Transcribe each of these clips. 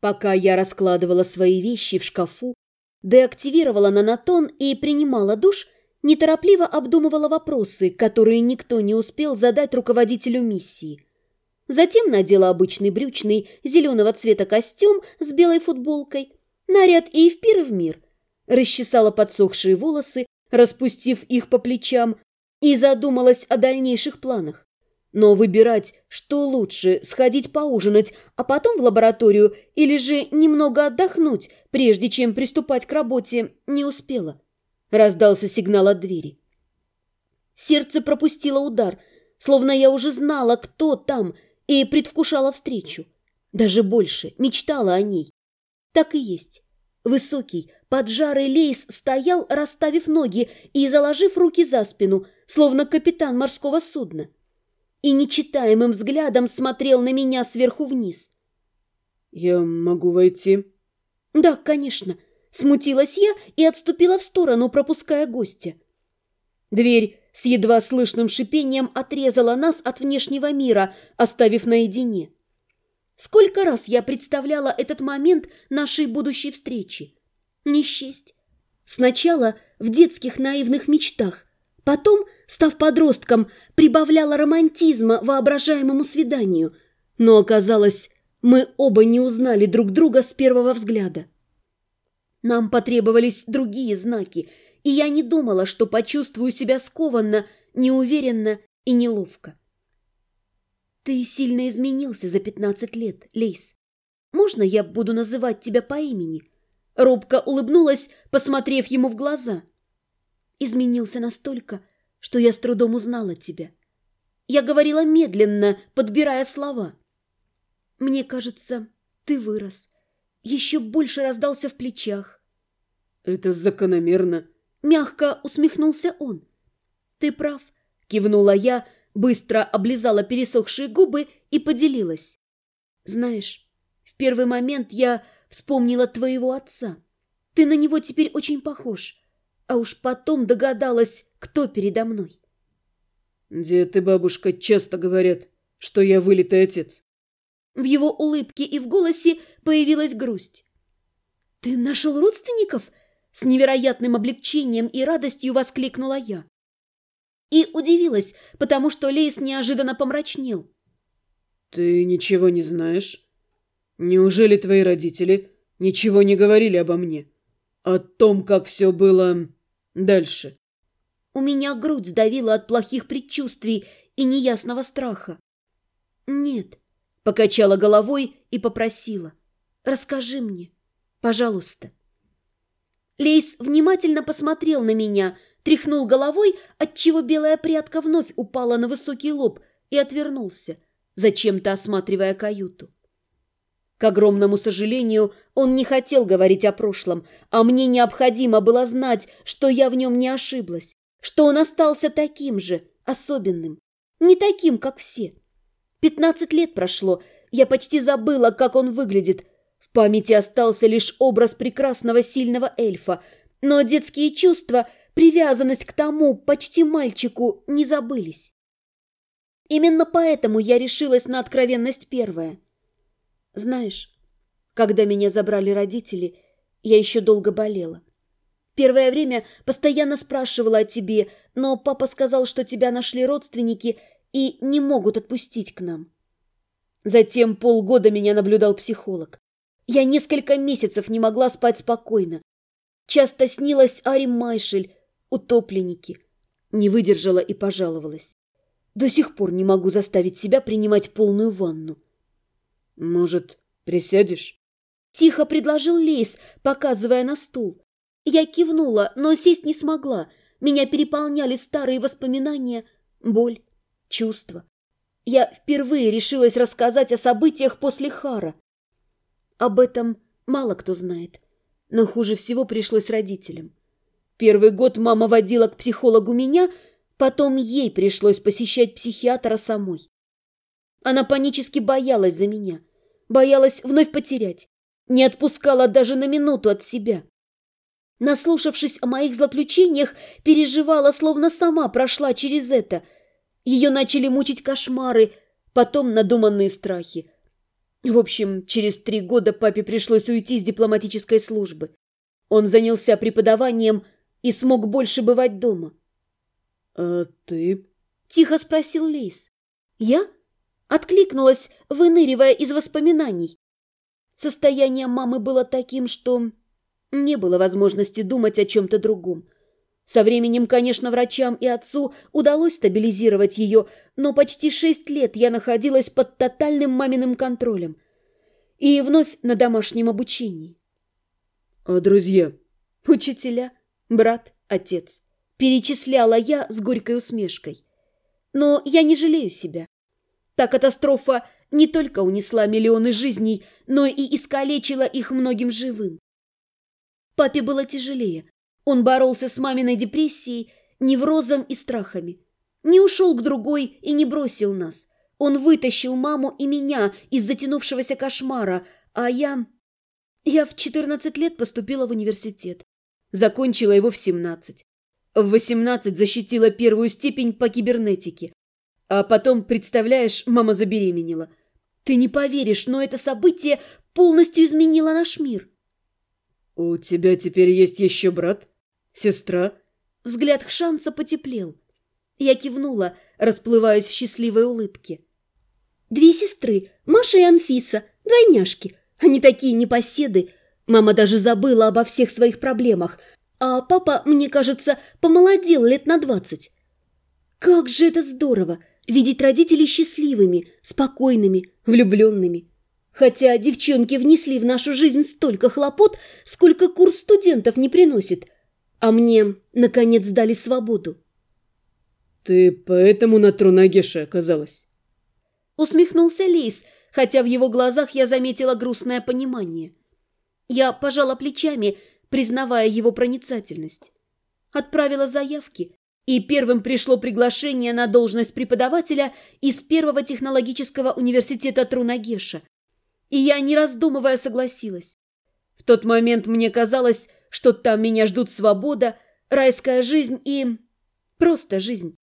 Пока я раскладывала свои вещи в шкафу, деактивировала нанотон и принимала душ, неторопливо обдумывала вопросы, которые никто не успел задать руководителю миссии. Затем надела обычный брючный зеленого цвета костюм с белой футболкой, наряд и в пир в мир, расчесала подсохшие волосы, распустив их по плечам, и задумалась о дальнейших планах. Но выбирать, что лучше, сходить поужинать, а потом в лабораторию или же немного отдохнуть, прежде чем приступать к работе, не успела. Раздался сигнал от двери. Сердце пропустило удар, словно я уже знала, кто там, и предвкушала встречу. Даже больше, мечтала о ней. Так и есть. Высокий, поджарый лейс стоял, расставив ноги и заложив руки за спину, словно капитан морского судна и нечитаемым взглядом смотрел на меня сверху вниз. «Я могу войти?» «Да, конечно». Смутилась я и отступила в сторону, пропуская гостя. Дверь с едва слышным шипением отрезала нас от внешнего мира, оставив наедине. Сколько раз я представляла этот момент нашей будущей встречи. Не счесть. Сначала в детских наивных мечтах, Потом, став подростком, прибавляла романтизма воображаемому свиданию, но оказалось, мы оба не узнали друг друга с первого взгляда. Нам потребовались другие знаки, и я не думала, что почувствую себя скованно, неуверенно и неловко. Ты сильно изменился за пятнадцать лет, Лейс. Можно я буду называть тебя по имени? Робко улыбнулась, посмотрев ему в глаза – изменился настолько, что я с трудом узнала тебя. Я говорила медленно, подбирая слова. Мне кажется, ты вырос. Еще больше раздался в плечах. Это закономерно. Мягко усмехнулся он. Ты прав, кивнула я, быстро облизала пересохшие губы и поделилась. Знаешь, в первый момент я вспомнила твоего отца. Ты на него теперь очень похож а уж потом догадалась, кто передо мной. Дед и бабушка часто говорят, что я вылитый отец. В его улыбке и в голосе появилась грусть. «Ты нашел родственников?» С невероятным облегчением и радостью воскликнула я. И удивилась, потому что Лейс неожиданно помрачнел. «Ты ничего не знаешь? Неужели твои родители ничего не говорили обо мне? О том, как все было Дальше. У меня грудь сдавила от плохих предчувствий и неясного страха. Нет, покачала головой и попросила. Расскажи мне, пожалуйста. Лейс внимательно посмотрел на меня, тряхнул головой, отчего белая прядка вновь упала на высокий лоб и отвернулся, зачем-то осматривая каюту. К огромному сожалению, он не хотел говорить о прошлом, а мне необходимо было знать, что я в нем не ошиблась, что он остался таким же, особенным, не таким, как все. Пятнадцать лет прошло, я почти забыла, как он выглядит. В памяти остался лишь образ прекрасного сильного эльфа, но детские чувства, привязанность к тому почти мальчику, не забылись. Именно поэтому я решилась на откровенность первая – знаешь, когда меня забрали родители, я еще долго болела. Первое время постоянно спрашивала о тебе, но папа сказал, что тебя нашли родственники и не могут отпустить к нам. Затем полгода меня наблюдал психолог. Я несколько месяцев не могла спать спокойно. Часто снилась Ари Майшель, утопленники. Не выдержала и пожаловалась. До сих пор не могу заставить себя принимать полную ванну. «Может, присядешь?» Тихо предложил Лейс, показывая на стул. Я кивнула, но сесть не смогла. Меня переполняли старые воспоминания, боль, чувства. Я впервые решилась рассказать о событиях после Хара. Об этом мало кто знает, но хуже всего пришлось родителям. Первый год мама водила к психологу меня, потом ей пришлось посещать психиатра самой. Она панически боялась за меня – боялась вновь потерять, не отпускала даже на минуту от себя. Наслушавшись о моих злоключениях, переживала, словно сама прошла через это. Ее начали мучить кошмары, потом надуманные страхи. В общем, через три года папе пришлось уйти с дипломатической службы. Он занялся преподаванием и смог больше бывать дома. «А ты?» – тихо спросил Лейс. «Я?» – откликнулась, выныривая из воспоминаний. Состояние мамы было таким, что не было возможности думать о чем-то другом. Со временем, конечно, врачам и отцу удалось стабилизировать ее, но почти шесть лет я находилась под тотальным маминым контролем. И вновь на домашнем обучении. «А друзья?» «Учителя, брат, отец», – перечисляла я с горькой усмешкой. «Но я не жалею себя. Та катастрофа не только унесла миллионы жизней, но и искалечила их многим живым. Папе было тяжелее. Он боролся с маминой депрессией, неврозом и страхами. Не ушел к другой и не бросил нас. Он вытащил маму и меня из затянувшегося кошмара, а я... Я в 14 лет поступила в университет. Закончила его в 17. В 18 защитила первую степень по кибернетике. А потом, представляешь, мама забеременела. Ты не поверишь, но это событие полностью изменило наш мир. «У тебя теперь есть еще брат? Сестра?» Взгляд Хшанца потеплел. Я кивнула, расплываясь в счастливой улыбке. «Две сестры, Маша и Анфиса, двойняшки. Они такие непоседы. Мама даже забыла обо всех своих проблемах, а папа, мне кажется, помолодел лет на двадцать. Как же это здорово видеть родителей счастливыми, спокойными, влюбленными. Хотя девчонки внесли в нашу жизнь столько хлопот, сколько курс студентов не приносит. А мне, наконец, дали свободу. «Ты поэтому на Трунагеше оказалась?» Усмехнулся Лис, хотя в его глазах я заметила грустное понимание. Я пожала плечами, признавая его проницательность. Отправила заявки, и первым пришло приглашение на должность преподавателя из Первого технологического университета Трунагеша, и я, не раздумывая, согласилась. В тот момент мне казалось, что там меня ждут свобода, райская жизнь и... просто жизнь.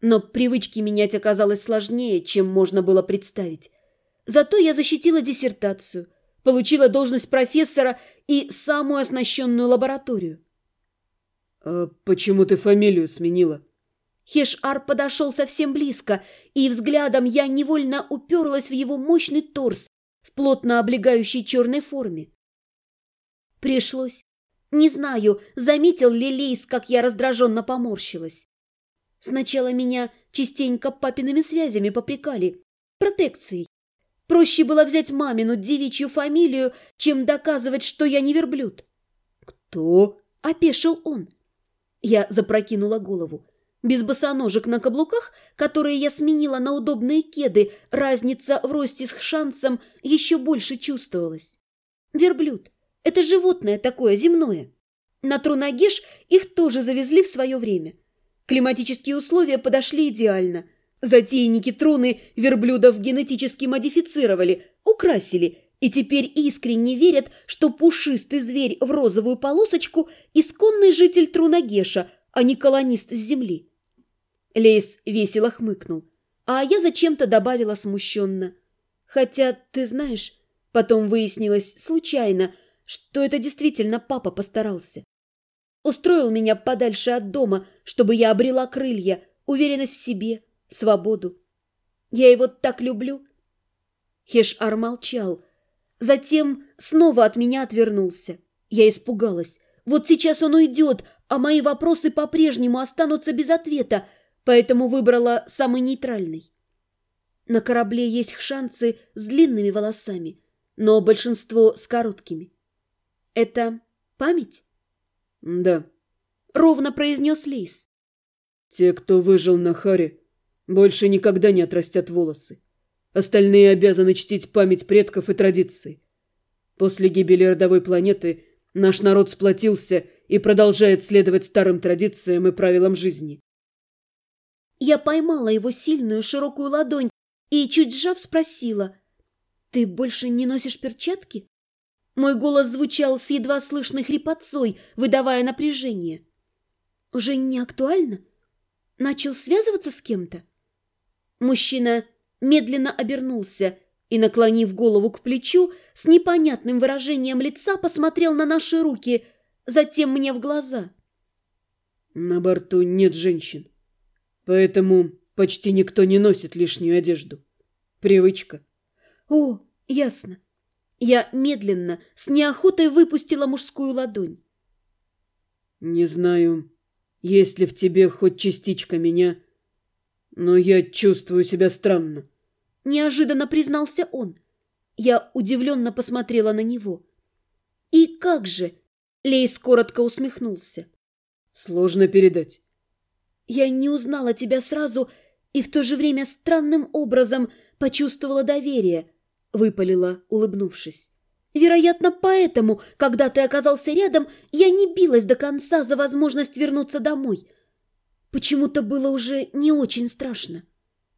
Но привычки менять оказалось сложнее, чем можно было представить. Зато я защитила диссертацию, получила должность профессора и самую оснащенную лабораторию. «А почему ты фамилию сменила?» Хеш-Ар подошел совсем близко, и взглядом я невольно уперлась в его мощный торс, в плотно облегающей черной форме. Пришлось. Не знаю, заметил ли Лейс, как я раздраженно поморщилась. Сначала меня частенько папиными связями попрекали, протекцией. Проще было взять мамину девичью фамилию, чем доказывать, что я не верблюд. «Кто?» – опешил он. Я запрокинула голову. Без босоножек на каблуках, которые я сменила на удобные кеды, разница в росте с шансом еще больше чувствовалась. Верблюд – это животное такое земное. На Трунагеш их тоже завезли в свое время. Климатические условия подошли идеально. Затейники Труны верблюдов генетически модифицировали, украсили – и теперь искренне верят, что пушистый зверь в розовую полосочку – исконный житель Трунагеша, а не колонист с земли. Лейс весело хмыкнул, а я зачем-то добавила смущенно. Хотя, ты знаешь, потом выяснилось случайно, что это действительно папа постарался. Устроил меня подальше от дома, чтобы я обрела крылья, уверенность в себе, свободу. Я его так люблю. Хеш-Ар молчал, затем снова от меня отвернулся. Я испугалась. Вот сейчас он уйдет, а мои вопросы по-прежнему останутся без ответа, поэтому выбрала самый нейтральный. На корабле есть шансы с длинными волосами, но большинство с короткими. Это память? Да. Ровно произнес Лейс. Те, кто выжил на Харе, больше никогда не отрастят волосы. Остальные обязаны чтить память предков и традиций. После гибели родовой планеты наш народ сплотился и продолжает следовать старым традициям и правилам жизни. Я поймала его сильную широкую ладонь и, чуть сжав, спросила, «Ты больше не носишь перчатки?» Мой голос звучал с едва слышной хрипотцой, выдавая напряжение. «Уже не актуально? Начал связываться с кем-то?» Мужчина медленно обернулся и, наклонив голову к плечу, с непонятным выражением лица посмотрел на наши руки, затем мне в глаза. «На борту нет женщин, поэтому почти никто не носит лишнюю одежду. Привычка». «О, ясно». Я медленно, с неохотой выпустила мужскую ладонь. «Не знаю, есть ли в тебе хоть частичка меня, но я чувствую себя странно». Неожиданно признался он. Я удивленно посмотрела на него. «И как же?» Лейс коротко усмехнулся. «Сложно передать». «Я не узнала тебя сразу и в то же время странным образом почувствовала доверие», выпалила, улыбнувшись. Вероятно, поэтому, когда ты оказался рядом, я не билась до конца за возможность вернуться домой. Почему-то было уже не очень страшно.